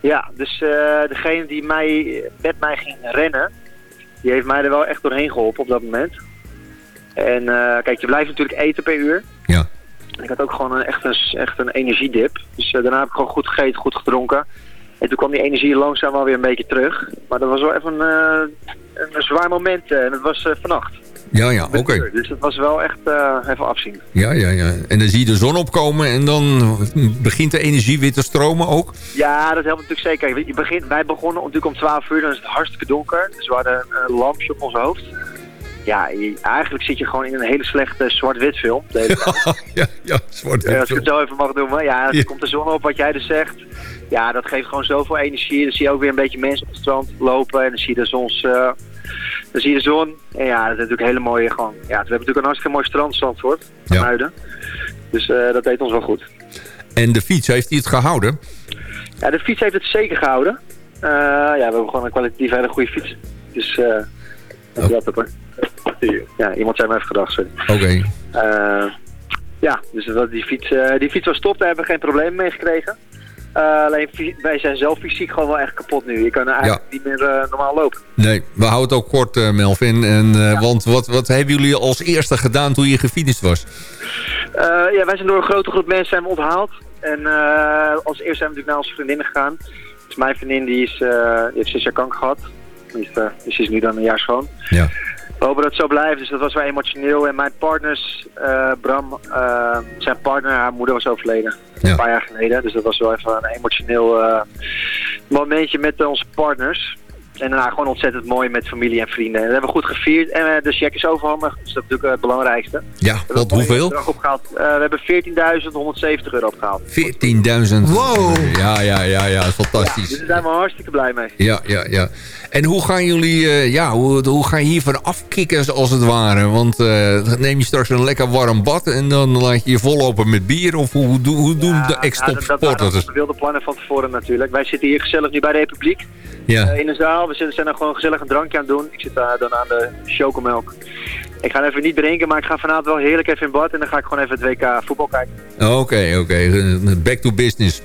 Ja, dus eh, degene die mij, met mij ging rennen, die heeft mij er wel echt doorheen geholpen op dat moment. En eh, kijk, je blijft natuurlijk eten per uur. Ja. En ik had ook gewoon een, echt, een, echt een energiedip. Dus daarna heb ik gewoon goed gegeten, goed gedronken. En toen kwam die energie langzaam wel weer een beetje terug. Maar dat was wel even een, eh, een zwaar moment eh, en dat was eh, vannacht. Ja, ja, oké. Dus dat was wel echt even afzien. Ja, ja, ja. En dan zie je de zon opkomen en dan begint de energie weer te stromen ook. Ja, dat helpt natuurlijk zeker. Je begint, wij begonnen natuurlijk om 12 uur, dan is het hartstikke donker. Dus we hadden een, een lampje op ons hoofd. Ja, je- eigenlijk zit je gewoon in een hele slechte zwart-wit film. tijd. ja, ja, zwart Ja, als ik het zo even mag doen. Maar ja, dan Ja. komt de zon op, wat jij dus zegt. Ja, dat geeft gewoon zoveel energie. Dan zie je ook weer een beetje mensen op het strand lopen. En dan zie je de, zons, eh, dan zie je de zon. En ja, dat is natuurlijk een hele mooie gewoon. Ja, we hebben natuurlijk een hartstikke mooi strand, Zandvoort. Van Ja. Muiden. Dus eh, dat deed ons wel goed. En de fiets, heeft hij het gehouden? Ja, de fiets heeft het zeker gehouden. Eh, ja, we hebben gewoon een kwalitatief hele goede fiets. Dus, eh Oh. ja, iemand zei me even gedacht, sorry. Oké. Ja, dus dat, die, fiets, die fiets was top, daar hebben we geen problemen mee gekregen. Eh, alleen wij zijn zelf fysiek gewoon wel echt kapot nu. Je kan eigenlijk niet meer eh, normaal lopen. Nee, we houden het ook kort, eh, Melvin. En, Want wat, wat hebben jullie als eerste gedaan toen je gefinished was? Ja, wij zijn door een grote groep mensen zijn we onthaald. En als eerste zijn we natuurlijk naar onze vriendinnen gegaan. Dus mijn vriendin die is, die heeft zes jaar kanker gehad. Die is, dus die is nu dan een jaar schoon. Ja. We hopen dat het zo blijft, dus dat was wel emotioneel. En mijn partners, eh, Bram, eh, zijn partner, haar moeder was overleden. Een paar jaar geleden. Dus dat was wel even een emotioneel eh, momentje met onze partners. En daarna gewoon ontzettend mooi met familie en vrienden. En we hebben goed gevierd en de check is overhandigd. Dus dat is natuurlijk het belangrijkste. Ja, We wat hoeveel? Eh, we hebben 14.170 euro opgehaald. 14.000. Wow. Ja, ja, ja, ja, fantastisch. Dus daar zijn we hartstikke blij mee. Ja, ja, ja. En hoe gaan jullie, eh, ja, hoe, hoe ga je hiervan afkicken als het ware? Want eh, neem je straks een lekker warm bad en dan laat je je vollopen met bier? Of hoe, hoe, hoe doen de Ja, dat, dat ex-topsporters? de wilde plannen van tevoren natuurlijk. Wij zitten hier gezellig nu bij de Republiek. Ja. Eh, in een zaal. We zitten- zijn er gewoon gezellig een drankje aan het doen. Ik zit daar dan aan de chocomelk. Ik ga even niet drinken, maar ik ga vanavond wel heerlijk even in bad. En dan ga ik gewoon even het WK voetbal kijken. Oké, oké. Back to business.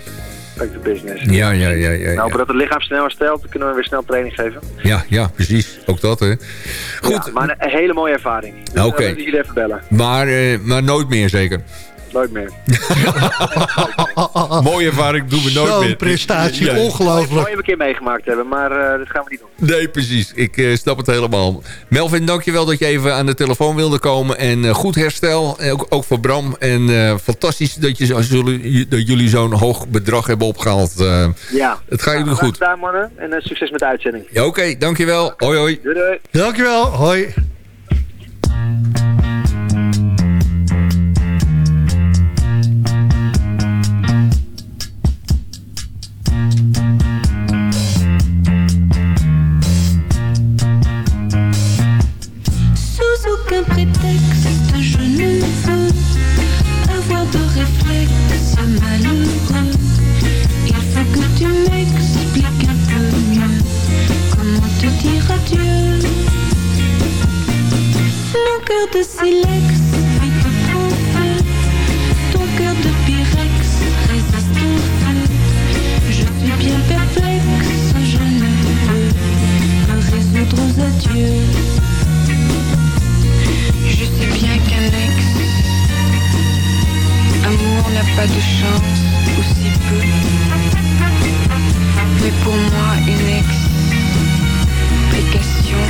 Back to business. Ja, ja, ja, ja. Nou, Ja, dat het lichaam snel herstelt. Kunnen we weer snel training geven. ja, ja precies. Ook dat, hè. Goed. Ja, maar een, hele mooie ervaring. Dus, Oké. wil ik jullie even bellen. Maar, eh, maar nooit meer zeker. Nooit meer. Mooie ervaring doen we nooit Zo'n meer. prestatie, Ja. ongelooflijk. Mooi een keer meegemaakt hebben, maar eh, dat gaan we niet doen. Nee, precies. Ik eh, snap het helemaal. Melvin, dankjewel dat je even aan de telefoon wilde komen. En eh, goed herstel, ook, ook voor Bram. En eh, fantastisch dat, je, zo- jullie- dat jullie zo'n hoog bedrag hebben opgehaald. Eh, Ja. Het gaat jullie Nou, goed. gedaan, mannen. En succes met de uitzending. Ja, Oké, dankjewel. Hoi, hoi. Doei, doei. Dankjewel, hoi. Prétexte, je ne veux avoir de réflexe malheureux. Il faut que tu m'expliques un peu mieux comment te dire adieu? Mon cœur de silex en feu. Ton cœur de pyrex résiste au feu. Je suis bien perplexe, je ne peux me résoudre aux adieux. Sais bien qu'un ex. Amour n'a pas de chance, ou si peu. Mais pour moi une ex. Application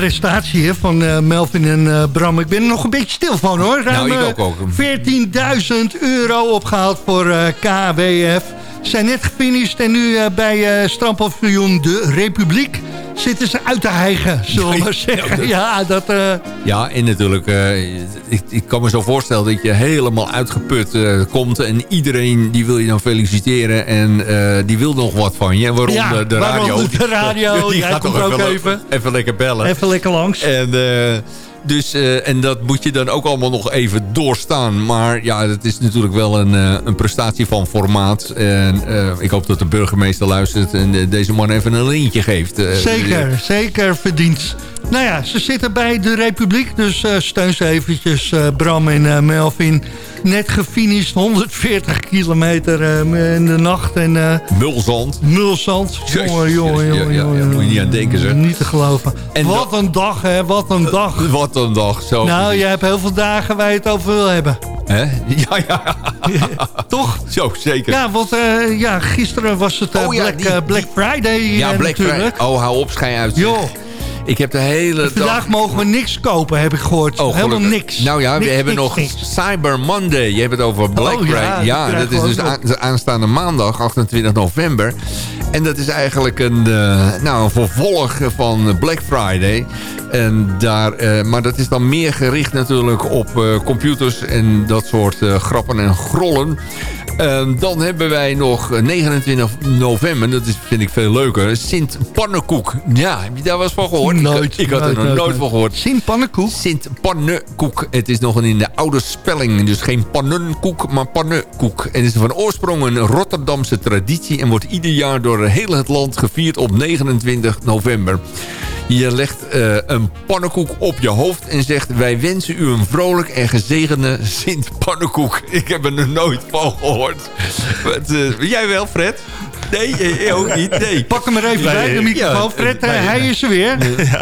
Prestatie hè, van eh, Melvin en eh, Bram. Ik ben er nog een beetje stil van hoor. Ruim, Nou, ik eh, ook ook. 14.000 euro opgehaald voor KWF. Zijn net gefinished en nu bij uh, Strandpaviljoen De Republiek zitten ze uit te hijgen, zullen we maar zeggen. Ja, dat... eh, Ja, en natuurlijk, eh, ik, ik kan me zo voorstellen dat je helemaal uitgeput eh, komt. En iedereen die wil je dan feliciteren. En die wil nog wat van je. Waaronder Ja, de radio. de radio. Die gaat toch ook even, even. even lekker bellen. even lekker langs. En, dus, eh, en dat moet je dan ook allemaal nog even doorstaan. Maar ja, het is natuurlijk wel een, eh, een prestatie van formaat. En eh, ik hoop dat de burgemeester luistert en deze man even een lintje geeft. Zeker, zeker verdiend. Nou ja, ze zitten bij de Republiek, dus eh, steun ze eventjes eh, Bram en eh, Melvin. Net gefinished, 140 kilometer in de nacht. En, Mulzand. Mulzand. Jongen, jongen, jongen, ja, ja, moet je niet aan denken, zeg. Niet te geloven. En wat een dag, hè, wat een dag. Wat een dag, zo. Nou, jij hebt heel veel dagen waar je het over wil hebben. Hè? Ja, ja. Toch? Zo, zeker. Ja, want ja, gisteren was het Oh ja, Black, die- Black Friday Ja, Black natuurlijk. Friday. Oh, hou op, schijn uit. Joh. Ik heb de hele dag... Vandaag mogen we niks kopen, heb ik gehoord. Oh, Helemaal niks. Nou ja, we hebben niks, nog niks. Cyber Monday. Je hebt het over Black Oh, ja, Friday. Ja, dat is dus aanstaande maandag, 28 november. En dat is eigenlijk een, eh, nou, een vervolg van Black Friday. En daar, eh, maar dat is dan meer gericht natuurlijk op eh, computers en dat soort grappen en grollen. Ehm, dan hebben wij nog eh, 29 november, dat is, vind ik veel leuker, Sint Pannenkoek. Ja, heb je daar wel eens van gehoord? Nooit, Ik, ik had er nooit, nog nooit, van gehoord. Sint Pannenkoek? Sint Pannenkoek. Het is nog een in de oude spelling. Dus geen pannenkoek, maar pannenkoek. En is van oorsprong een Rotterdamse traditie... en wordt ieder jaar door heel het land gevierd op 29 november. Je legt eh, een pannenkoek op je hoofd en zegt... wij wensen u een vrolijk en gezegende Sint Pannenkoek. Ik heb er nooit van gehoord. Wat, eh, jij wel, Fred? Nee, eh, ook niet. Nee. Pak hem er even bij, de microfoon. Fred, eh, hij is er weer.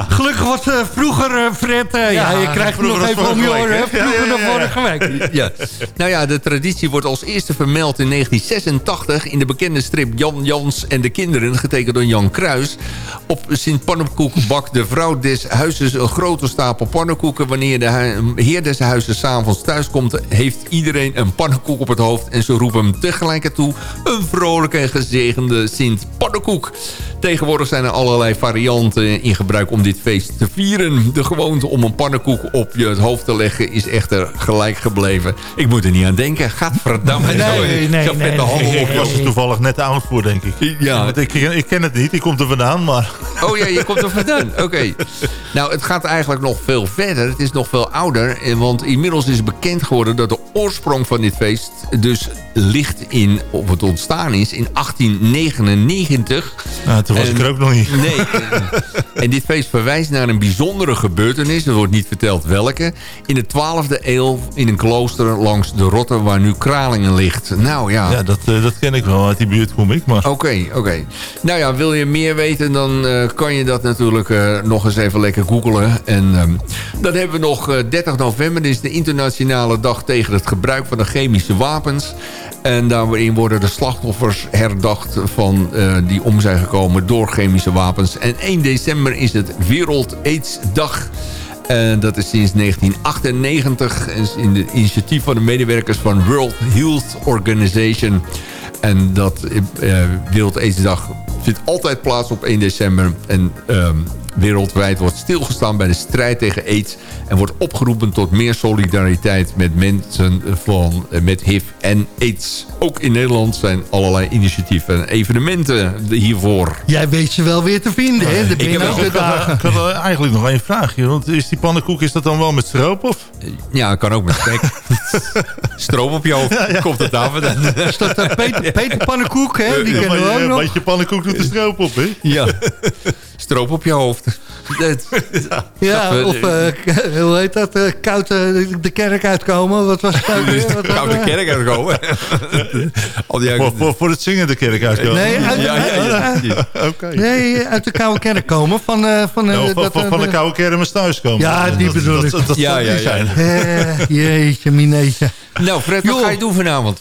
Gelukkig was eh, vroeger, eh, Fred... eh, ja, je krijgt hem nog even om je oren. Vroeger ja, vorige week. Ja. Nou ja, de traditie wordt als eerste vermeld in 1986... in de bekende strip Jan Jans en de kinderen... getekend door Jan Kruis. Op Sint Pannenkoek bakt de vrouw des huizes een grote stapel pannenkoeken. Wanneer de heer des huizes s'avonds thuiskomt... heeft iedereen een pannenkoek op het hoofd... en ze roepen hem tegelijkertijd toe... een vrolijke en gezegende Sint Pannenkoek. Tegenwoordig zijn er allerlei varianten in gebruik om dit feest te vieren. De gewoonte om een pannenkoek op je hoofd te leggen is echter gelijk gebleven. Ik moet er niet aan denken. Gadverdamme. Nee, Zo- nee, zo nee, met de nee. op Ik was er toevallig net oud voor, denk ik. Ja. Want ik, ik ken het niet, ik kom er vandaan, maar... Oh ja, je komt er vandaan. Oké. Nou, het gaat eigenlijk nog veel verder. Het is nog veel ouder. eh, Want inmiddels is bekend geworden dat de oorsprong van dit feest... dus ligt in, of het ontstaan is, in 1899. Nou, toen was En- ik er ook nog niet. Nee. en dit feest verwijst naar een bijzondere gebeurtenis. Er wordt niet verteld welke. In de 12e eeuw in een klooster langs de Rotte waar nu Kralingen ligt. Nou ja. Ja, dat, eh, dat ken ik wel. Uit die buurt kom ik, maar... Oké, oké. Nou ja, wil je meer weten, dan eh, kan je dat natuurlijk eh, nog eens even lekker googlen. En ehm, dan hebben we nog eh, 30 november, dit is de internationale dag tegen het gebruik van de chemische wapens. En daarin worden de slachtoffers herdacht van, eh, die om zijn gekomen door chemische wapens. En 1 december is het Wereld AIDS Dag. En dat is sinds 1998 en is in de initiatief van de medewerkers van World Health Organization. En dat eh, Wereld AIDS-dag vindt altijd plaats op 1 december. En ehm, wereldwijd wordt stilgestaan bij de strijd tegen AIDS... en wordt opgeroepen tot meer solidariteit met mensen van, eh, met HIV en AIDS. Ook in Nederland zijn allerlei initiatieven en evenementen hiervoor. Jij weet ze wel weer te vinden, hè? De Ik heb Ik had, ik had wel eigenlijk nog één vraagje. Want is die pannenkoek, is dat dan wel met stroop? Of? Ja, kan ook met spek. Stroop op je hoofd. Komt het daar vandaan? Is dat eh, Peter, Peter Pannenkoek, hè? Die Ja, kennen we ook nog. Een beetje pannenkoek doet de stroop op, hè? Ja. Stroop op je hoofd. Ja, of eh, hoe heet dat? koud eh, de kerk uitkomen. Wat was het ook weer? Koude het? kerk uitkomen. Al die Voor, voor, voor het zingen de kerk uitkomen. Nee, uit, Ja, nee, uit de koude kerk komen. Van, van, Nou, van, dat, van, van de koude kermis thuiskomen. Ja, die bedoel ik. Dat, dat, Ja, ja, ja. zijn. Jeetje, mineetje. Nou, Fred, wat Joh. ga je doen vanavond?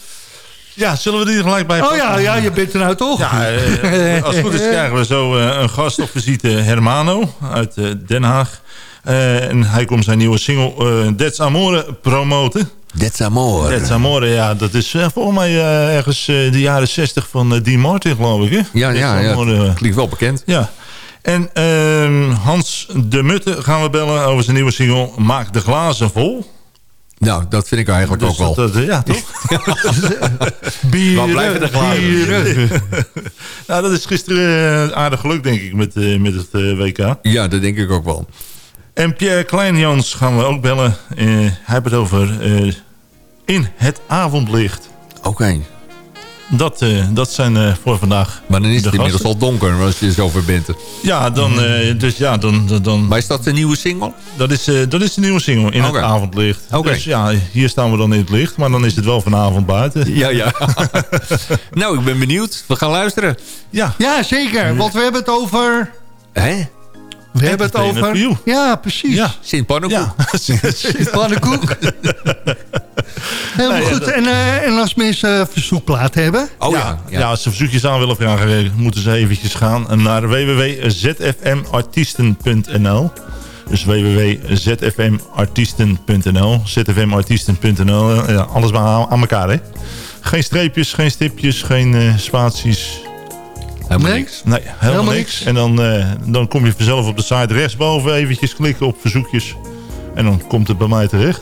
Ja, zullen we die er gelijk bij Oh ja, ja, je bent er nou toch? Ja, eh, als het goed is krijgen we zo eh, een gast op visite, Hermano uit eh, Den Haag. Eh, en hij komt zijn nieuwe single eh That's Amore promoten. That's amor. That's Amore, ja, dat is eh, volgens mij ergens eh, de jaren 60 van Dean Martin, geloof ik. Hè? Ja, That's ja, ja. Amore. Klinkt wel bekend. Ja. En ehm, Hans de Mutte gaan we bellen over zijn nieuwe single Maak de glazen vol. Nou, dat vind ik eigenlijk Dus ook wel. dat, dat, ja, toch? Bieren, Waar blijven de glazen? bieren. nou, dat is gisteren eh, aardig geluk, denk ik, met, eh, met het eh, WK. Ja, dat denk ik ook wel. En Pierre Kleinjans gaan we ook bellen. Hij heeft het over In het avondlicht. Oké. Dat, eh, dat zijn eh, voor vandaag Maar dan is het inmiddels al donker als je zover bent. Ja, dan, eh, dus ja, dan, dan, dan... Maar is dat de nieuwe single? Dat is, eh, dat is de nieuwe single, In het avondlicht. Oké. Dus ja, hier staan we dan in het licht. Maar dan is het wel vanavond buiten. Ja, ja. nou, ik ben benieuwd. We gaan luisteren. Ja. Ja, zeker. Want we hebben het over... Hè? We hebben het over... Ja, precies. Ja. Sint Pannenkoek. Ja. Pannenkoek. Helemaal Nee, goed. En, eh, en als mensen verzoekplaat hebben? Oh ja, ja. als ze verzoekjes aan willen vragen, eh, moeten ze eventjes gaan naar www.zfmartiesten.nl. Dus www.zfmartiesten.nl. zfmartiesten.nl. eh, Ja, alles maar aan, aan elkaar, hè. Geen streepjes, geen stipjes, geen eh, spaties. Helemaal Nee? niks. Nee, helemaal, Helemaal niks. niks. En dan, eh, dan kom je vanzelf op de site rechtsboven eventjes klikken op verzoekjes. En dan komt het bij mij terecht.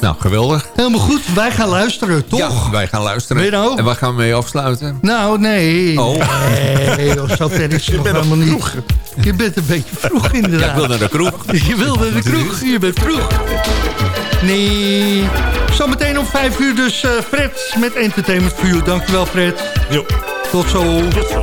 Nou, geweldig. Helemaal goed. Wij gaan luisteren, toch? Ja, wij gaan luisteren. Benno? En waar gaan we mee afsluiten? Nou, nee. Oh. Nee, joh, zo ver is nog helemaal niet. Je bent een beetje vroeg inderdaad. Ja, ik wil naar de kroeg. Je wil naar de kroeg. Je bent vroeg. Nee. Zometeen om vijf uur dus eh, Fred met Entertainment for You. Dankjewel Fred. Jo. Tot zo. Tot zo.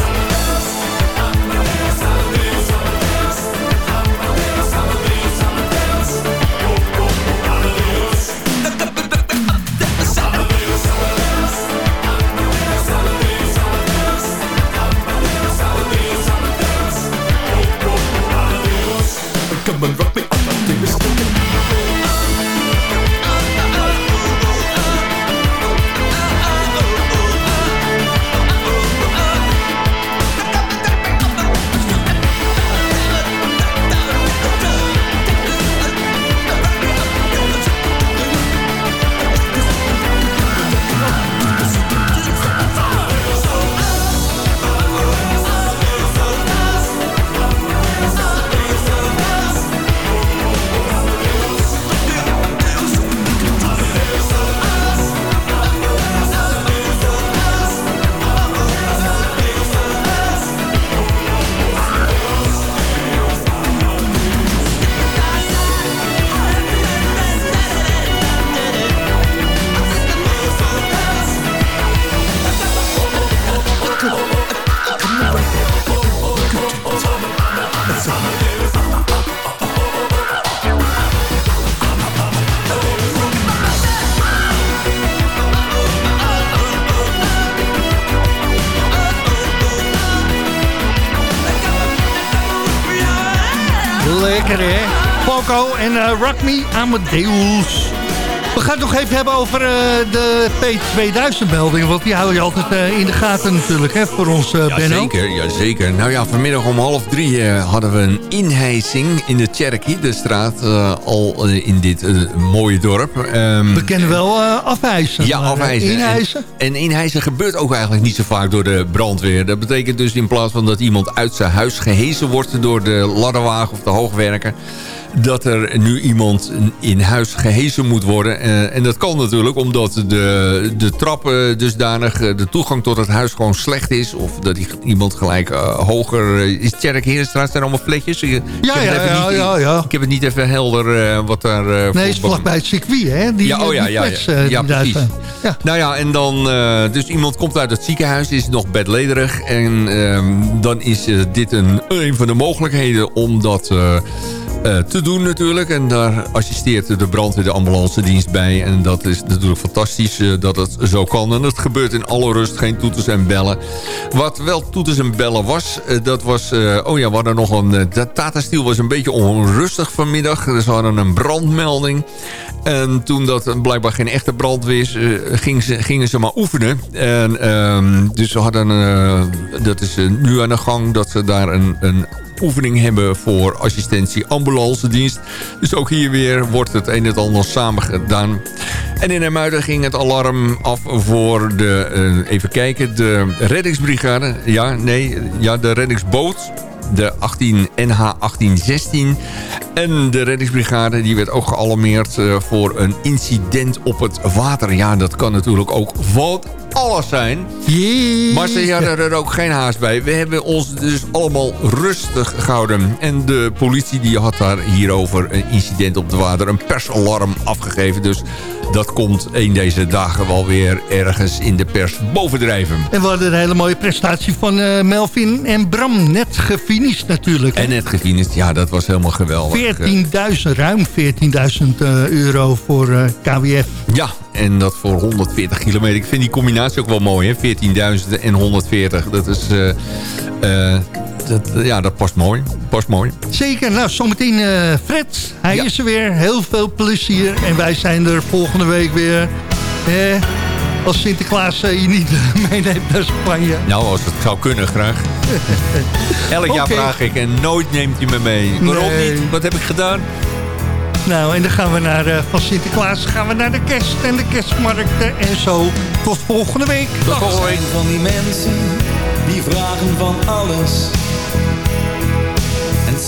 on, rock me Poco en eh, Rock Me Amadeus. We gaan het nog even hebben over eh, de P2000-melding. Want die hou je altijd eh, in de gaten natuurlijk, hè, voor ons, eh Ja, Benno. zeker, ja, zeker. Nou ja, vanmiddag om half drie hadden we een inhijsing in de Cherokee, de straat, al in dit mooie dorp. Ehm, We kennen wel afhijzen. ja, afhijzen. En, en inhijzen gebeurt ook eigenlijk niet zo vaak door de brandweer. Dat betekent dus in plaats van dat iemand uit zijn huis gehezen wordt door de ladderwagen of de hoogwerker dat er nu iemand in huis gehezen moet worden. Eh, en dat kan natuurlijk omdat de, de trappen dusdanig, eh, de toegang tot het huis gewoon slecht is. Of dat die- iemand gelijk eh, hoger... is Tjerk Herenstraat zijn allemaal fletjes? Ik, Ja, heb het ja, even ja, niet- ja, ja. Ik heb het niet even helder wat daar... eh, Nee, het is vlakbij het circuit, hè? Die, ja, oh ja, die ja, ja. precies. Nou ja, en dan... dus iemand komt uit het ziekenhuis, is nog bedlederig. En ehm, dan is dit een, een van de mogelijkheden omdat... eh, eh, te doen natuurlijk. En daar assisteert de brandweer de ambulance dienst bij. En dat is natuurlijk fantastisch eh, dat het zo kan. En het gebeurt in alle rust, geen toeters en bellen. Wat wel toeters en bellen was, eh, dat was... oh ja, we hadden nog een... Tata Steel was een beetje onrustig vanmiddag. Dus we hadden een brandmelding. En toen dat blijkbaar geen echte brand was, gingen, ze, gingen ze maar oefenen. En, ehm, dus we hadden, dat is nu aan de gang, dat ze daar een, een oefening hebben voor assistentie ambulance dienst. Dus ook hier weer wordt het een en ander samen gedaan. En in Hermuiden ging het alarm af voor de, eh, even kijken, de reddingsbrigade. Ja, nee, ja, de reddingsboot de 18 NH 1816. En de reddingsbrigade die werd ook gealarmeerd eh, voor een incident op het water. Ja, dat kan natuurlijk ook van alles zijn. Maar ze hadden er ook geen haast bij. We hebben ons dus allemaal rustig gehouden. En de politie die had daar hierover een incident op het water. Een persalarm afgegeven. Dus dat komt een deze dagen wel weer ergens in de pers bovendrijven. En we hadden een hele mooie prestatie van eh, Melvin en Bram. Net gefinished natuurlijk. En net gefinished, ja, dat was helemaal geweldig. 14.000, ruim 14.000 eh, euro voor eh, KWF. Ja, en dat voor 140 kilometer. Ik vind die combinatie ook wel mooi, hè? 14.000 en 140. Dat is... eh, eh, dat, ja, dat past mooi. Past mooi. Zeker, nou zometeen eh, Fred. Hij is er weer. Heel veel plezier. En wij zijn er volgende week weer. Eh, als Sinterklaas eh, je niet meeneemt naar Spanje. Nou, als het zou kunnen, graag. Elk jaar vraag ik en nooit neemt hij me mee. Waarom Nee. niet? Wat heb ik gedaan? Nou, en dan gaan we naar, eh, van Sinterklaas gaan we naar de kerst en de kerstmarkten en zo. Tot volgende week. Tot volgende week. van die mensen die vragen van alles.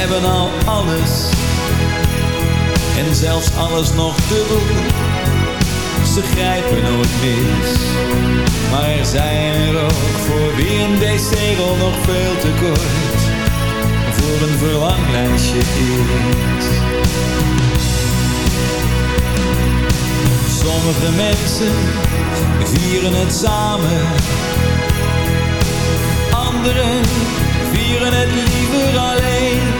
Hebben al alles. En zelfs alles nog dubbel. Ze grijpen nooit mis. Maar er zijn er ook voor wie een decegel nog veel te kort. Voor een verlanglijstje is. Sommige mensen vieren het samen. Anderen vieren het liever alleen.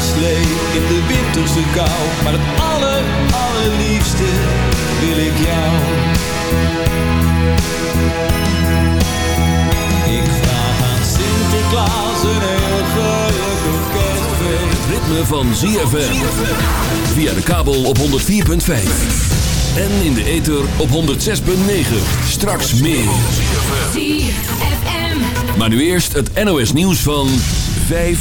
Uitslee in de winterse kou. Maar het aller, allerliefste wil ik jou. Ik vraag aan Sinterklaas een heel gelukkig kerstfeest. Het ritme van ZFM. Via de kabel op 104.5. En in de ether op 106.9. Straks meer. Maar nu eerst het NOS nieuws van 5